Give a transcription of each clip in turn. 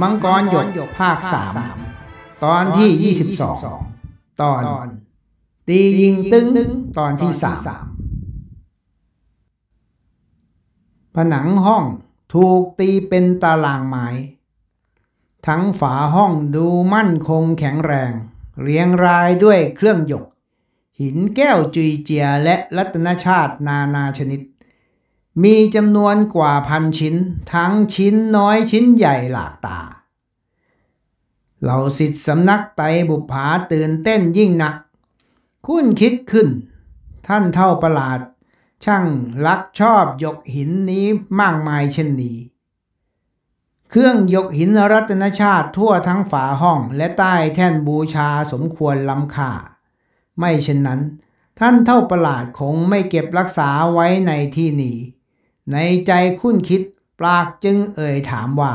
มังกรหยกภาคสามตอนที่ 22 ตอน ตียิงตึงตอนที่สามผนังห้องถูกตีเป็นตารางไม้ทั้งฝาห้องดูมั่นคงแข็งแรง เรียงรายด้วยเครื่องหยก หินแก้วจุยเจียและรัตนชาตินานาชนิด มีจำนวนกว่าพันชิ้น ทั้งชิ้นน้อยชิ้นใหญ่หลากตา เหล่าสิทธิสำนักไตบุปผาตื่นเต้นยิ่งนัก คุ้นคิดขึ้น ท่านเท่าประหลาด ช่างรักชอบยกหินนี้มากมายเช่นนี้ เครื่องยกหินรัตนชาติทั่วทั้งฝาห้องและใต้แท่นบูชาสมควรล้ำค่า ไม่เช่นนั้น ท่านเท่าประหลาดคงไม่เก็บรักษาไว้ในที่นี้ ในใจคุ้นคิดปลากจึงเอ่ยถามว่า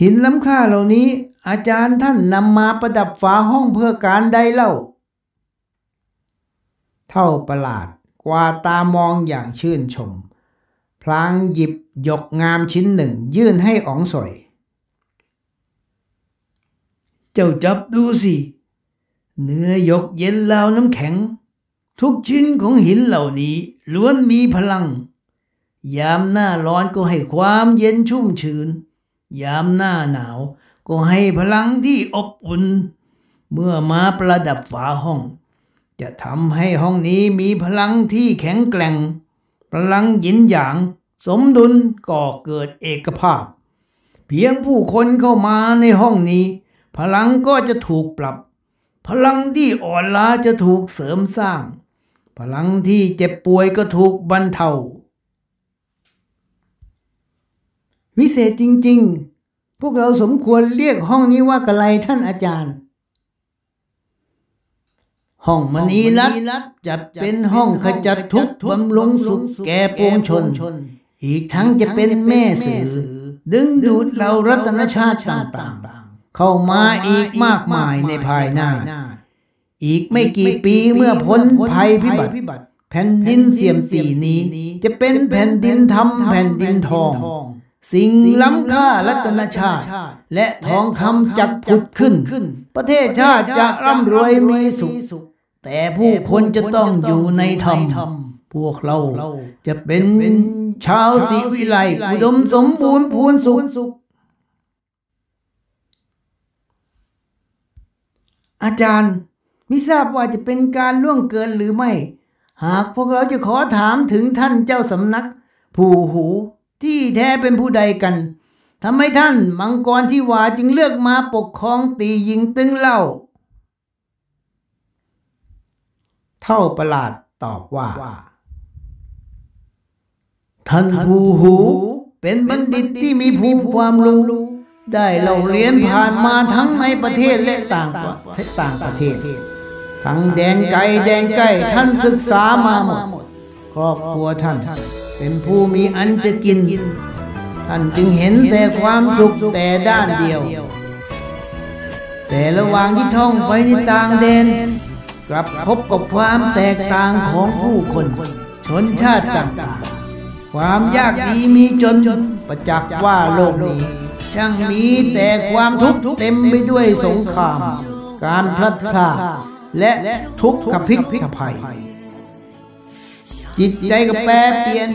หินล้ำค่าเหล่านี้ อาจารย์ท่านนำมาประดับฝาห้องเพื่อการใดเล่า เท่าประหลาดกว่าตามองอย่างชื่นชม พลางหยิบยกงามชิ้นหนึ่งยื่นให้อ๋องสอย เจ้าจับดูสิ เนื้อยกเย็นลาวน้ำแข็ง ทุกชิ้นของหินเหล่านี้ล้วนมีพลัง ยามหน้าร้อนก็ให้ความเย็นชุ่มชื้น ยามหน้าหนาวก็ให้พลังที่อบอุ่น เมื่อมาประดับฝาห้อง จะทำให้ห้องนี้มีพลังที่แข็งแกร่ง พลังหยินหยาง สมดุลก่อเกิดเอกภาพ เพียงผู้คนเข้ามาในห้องนี้ พลังก็จะถูกปรับ พลังที่อ่อนล้าจะถูกเสริมสร้าง พลังที่เจ็บป่วยก็ถูกบรรเทา วิเศษจริง ๆ พวกเราสมควรเรียกห้องนี้ว่ากะไลท่านอาจารย์ ห้องมณีรัตน์จะเป็นห้องขจัดทุกข์บำรุงสุขแก่ปวงชน อีกทั้งจะเป็นแม่สื่อดึงดูดเรารัตนชาติต่างๆ เข้ามาอีกมากมายในภายหน้า อีกไม่กี่ปีเมื่อพ้นภัยพิบัติ แผ่นดินเสียมสีนี้ จะเป็นแผ่นดินทำแผ่นดินทอง สิ่งล้ำค่ารัตนชาติ และทองคำจักผุดขึ้น ประเทศชาติจะร่ำรวยมีสุข แต่ผู้คนจะต้องอยู่ในธรรม พวกเราจะเป็นชาวศิวิไลอุดมสมบูรณ์พูนสุขอาจารย์ไม่ทราบว่าจะเป็นการล่วงเกินหรือไม่ หากพวกเราจะขอถามถึงท่านเจ้าสำนัก ผู้หูที่แท้เป็นผู้ใดกันทำไมท่านมังกรที่วาจึงเลือกมาปกครองตียิงตึงเล่า เท่าประหลาดตอบว่า ท่านผู้หูเป็นบัณฑิตที่มีภูมิความรู้ได้เล่าเรียนผ่านมาทั้งในประเทศและต่างประเทศ ทั้งแดนไกลแดนใกล้ท่านศึกษามาหมด ครอบครัวท่าน เป็นผู้มีอันจะกิน ท่านจึงเห็นแต่ความสุขแต่ด้านเดียว แต่ระหว่างที่ท่องไปในต่างแดน กลับพบกับความแตกต่างของผู้คน ชนชาติต่างๆ ความยากดีมีจนประจักษ์ว่าโลกนี้ ช่างมีแต่ความทุกข์เต็มไปด้วยสงคราม การพลัดพราก และทุกขพิกภัย จิตใจก็แปรเปลี่ยน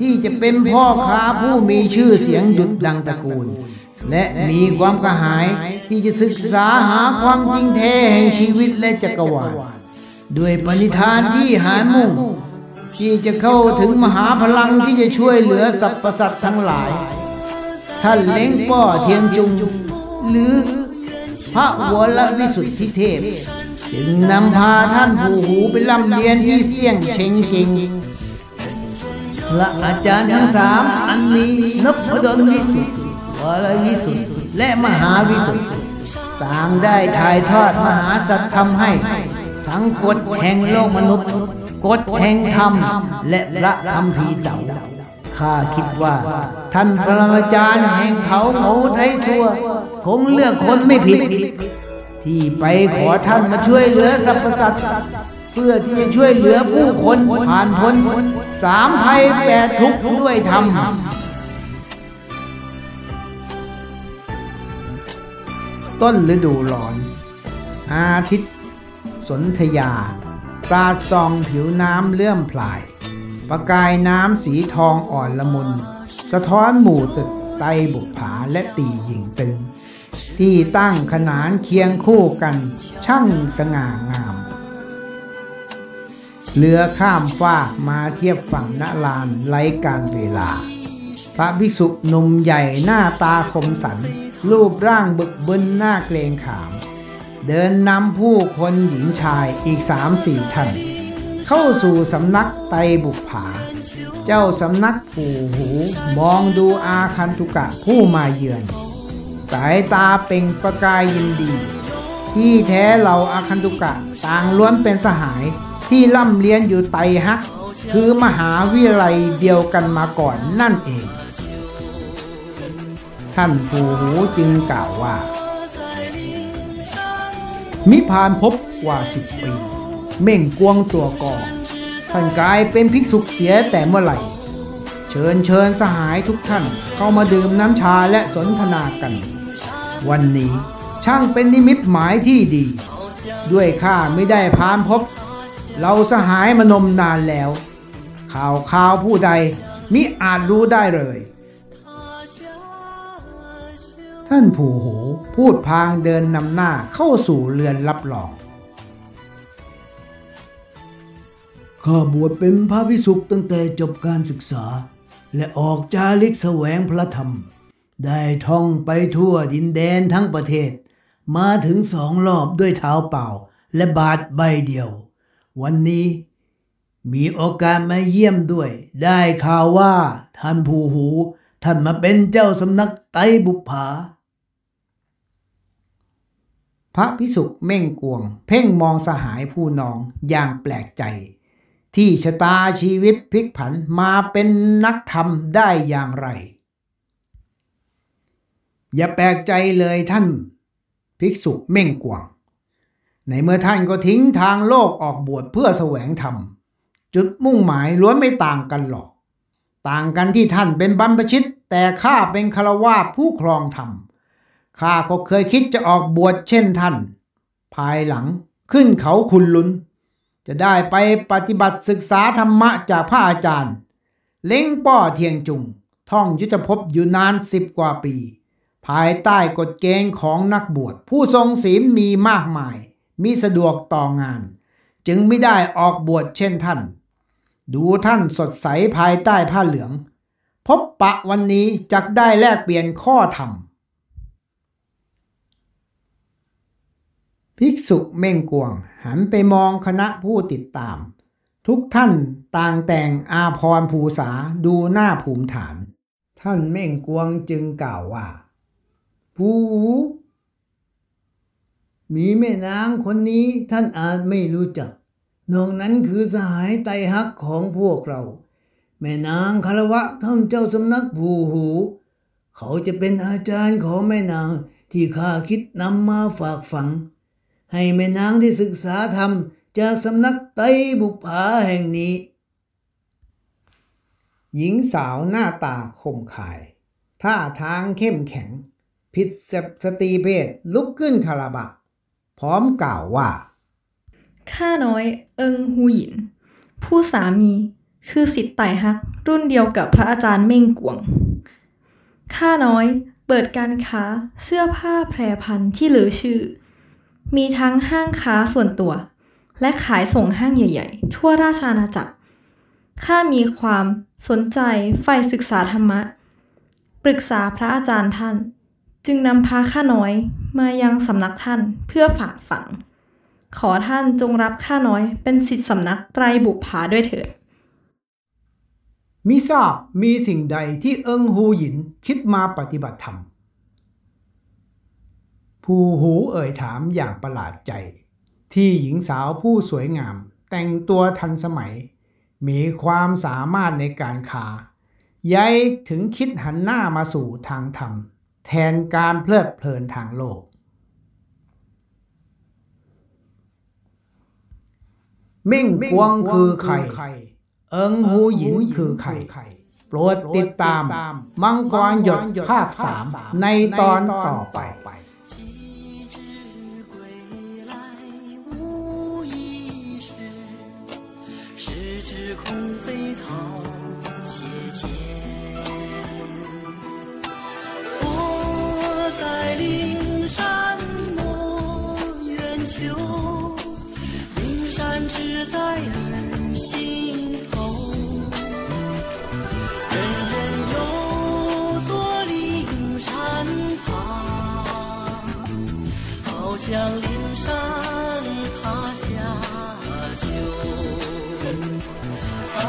ที่จะเป็นพ่อค้าผู้มีชื่อเสียงดุจดังตระกูล และมีความกระหายที่จะศึกษาหาความจริงแท้แห่งชีวิตและจักรวาลด้วยปณิธานที่หายมุ่ง ที่จะเข้าถึงมหาพลังที่จะช่วยเหลือสรรพสัตว์ทั้งหลาย ท่านเล้งป้อเทียงจุง หรือพระวรวิสุทธิเทพ จึงนำพาท่านผู้หูไปร่ำเรียนที่เสี่ยงเชงจริงพระอาจารย์ทั้งสามอันนี้นพดลวิสุทธิวรวิสุทธิและมหาวิสุทธิต่างได้ถ่ายทอดมหาสัจธรรมให้ ทั้งกฎแห่งโลกมนุษย์กฎแห่งธรรม และพระธรรมพีเต่าข้าคิดว่า ท่านปรมาจารย์แห่งเขาโง่ไทยสัว คงเลือกคนไม่ผิด ที่ไปขอท่านมาช่วยเหลือสรรพสัตว์เพื่อที่จะช่วยเหลือผู้คนผ่านพ้นสามภัยแปดทุกข์ด้วยธรรมต้นฤดูร้อน อาทิตย์ สนธยา สาดซองผิวน้ำเลื่อมพลาย ประกายน้ำสีทองอ่อนละมุน สะท้อนหมู่ตึกไตบุกผาและตีหญิงตึง ที่ตั้งขนานเคียงคู่กันช่างสง่างาม เรือข้ามฟากมาเทียบฝั่งนลานไร้การเวลา พระภิกษุหนุ่มใหญ่หน้าตาคมสัน รูปร่างบึกบึนหน้าเกรงขาม เดินนำผู้คนหญิงชายอีกสามสี่ท่านเข้าสู่สำนักไตบุกผา เจ้าสำนักผูหูมองดูอาคันตุกะผู้มาเยือน สายตาเป่งประกายยินดี ที่แท้เราอาคันตุกะต่างล้วนเป็นสหายที่ล่ำเรียนอยู่ไตฮัก คือมหาวิทยาลัยเดียวกันมาก่อนนั่นเอง ท่านผูหูจึงกล่าวว่า มิพานพบกว่าสิบปี เม่งกวงตัวก่อท่านกลายเป็นภิกษุเสียแต่เมื่อไหร่ เชิญเชิญสหายทุกท่านเข้ามาดื่มน้ำชาและสนทนากัน วันนี้ช่างเป็นนิมิตหมายที่ดี ด้วยข้าไม่ได้พานพบ เราสหายมนมนานแล้ว ข่าวข่าวผู้ใดมิอาจรู้ได้เลย ท่านผู้โหพูดพางเดินนำหน้าเข้าสู่เรือนรับรองข้าบวชเป็นพระพิสุกตั้งแต่จบการศึกษา และออกจาริกแสวงพระธรรม ได้ท่องไปทั่วดินแดนทั้งประเทศ มาถึงสองรอบด้วยเท้าเปล่าและบาทใบเดียว วันนี้มีโอกาสมาเยี่ยมด้วย ได้ข่าวว่าท่านผู้หู ท่านมาเป็นเจ้าสำนักไตรบุปผาพระพิสุเม่งกวง เพ่งมองสหายผู้น้องอย่างแปลกใจ ที่ชะตาชีวิตพลิกผันมาเป็นนักธรรมได้อย่างไร อย่าแปลกใจเลยท่านภิกษุเม่งกวงในเมื่อท่านก็ทิ้งทางโลกออกบวชเพื่อแสวงธรรม จุดมุ่งหมายล้วนไม่ต่างกันหรอก ต่างกันที่ท่านเป็นบรรพชิต แต่ข้าเป็นคารวาสผู้ครองธรรมข้าก็เคยคิดจะออกบวชเช่นท่าน ภายหลังขึ้นเขาคุณลุน จะได้ไปปฏิบัติศึกษาธรรมะจากพระอาจารย์ เล้งป้อเทียงจุง ท่องยุทธภพอยู่นานสิบกว่าปี ภายใต้กฎเกณฑ์ของนักบวช ผู้ทรงศีลมีมากมาย มีสะดวกต่องาน จึงไม่ได้ออกบวชเช่นท่าน ดูท่านสดใสภายใต้ผ้าเหลือง พบปะวันนี้จักได้แลกเปลี่ยนข้อธรรม ภิกษุเม่งกวงหันไปมองคณะผู้ติดตาม ทุกท่านต่างแต่งอาพรภูษาดูหน้าภูมิฐาน ท่านเม่งกวงจึงกล่าวว่า ผู้มีแม่นางคนนี้ท่านอาจไม่รู้จักนอกนั้นคือสหายไตฮักของพวกเรา แม่นางคารวะท่านเจ้าสำนักผูหู เขาจะเป็นอาจารย์ของแม่นางที่ข้าคิดนำมาฝากฝัง ให้แม่นางได้ศึกษาธรรมจากสำนักไตบุปผาแห่งนี้ หญิงสาวหน้าตาคมขาย ท่าทางเข้มแข็ง ผิดสตรีเพศลุกขึ้นคาราบะ พร้อมกล่าวว่า ข้าน้อยเอิงฮูหยิน ผู้สามีคือสิทธิ์ไต่ฮัก รุ่นเดียวกับพระอาจารย์เม่งกวง ข้าน้อยเปิดการค้าเสื้อผ้าแพรพันที่เหลือชื่อ มีทั้งห้างค้าส่วนตัว และขายส่งห้างใหญ่ ๆ ทั่วราชอาณาจักร ข้ามีความสนใจใฝ่ศึกษาธรรมะ ปรึกษาพระอาจารย์ท่าน จึงนำพาข้าน้อยมายังสำนักท่านเพื่อฝากฝัง ขอท่านจงรับข้าน้อยเป็นสิทธิสำนักไตรบุปผาด้วยเถิดมิทราบมีสิ่งใดที่เอิงฮูหยินคิดมาปฏิบัติธรรม ผู้หูเอ่ยถามอย่างประหลาดใจ ที่หญิงสาวผู้สวยงาม แต่งตัวทันสมัย มีความสามารถในการคาย้ายถึงคิดหันหน้ามาสู่ทางธรรม แทนการเพลิดเพลินทางโลก มิ่งกวงคือไข่เอิงหูหยินคือไข่โปรดติดตาม มังกรหยดภาคสามในตอนต่อไป空飞草。在灵山莫远求，灵山只在儿心头。人人有座灵山塔，好像灵山塔下修。啊，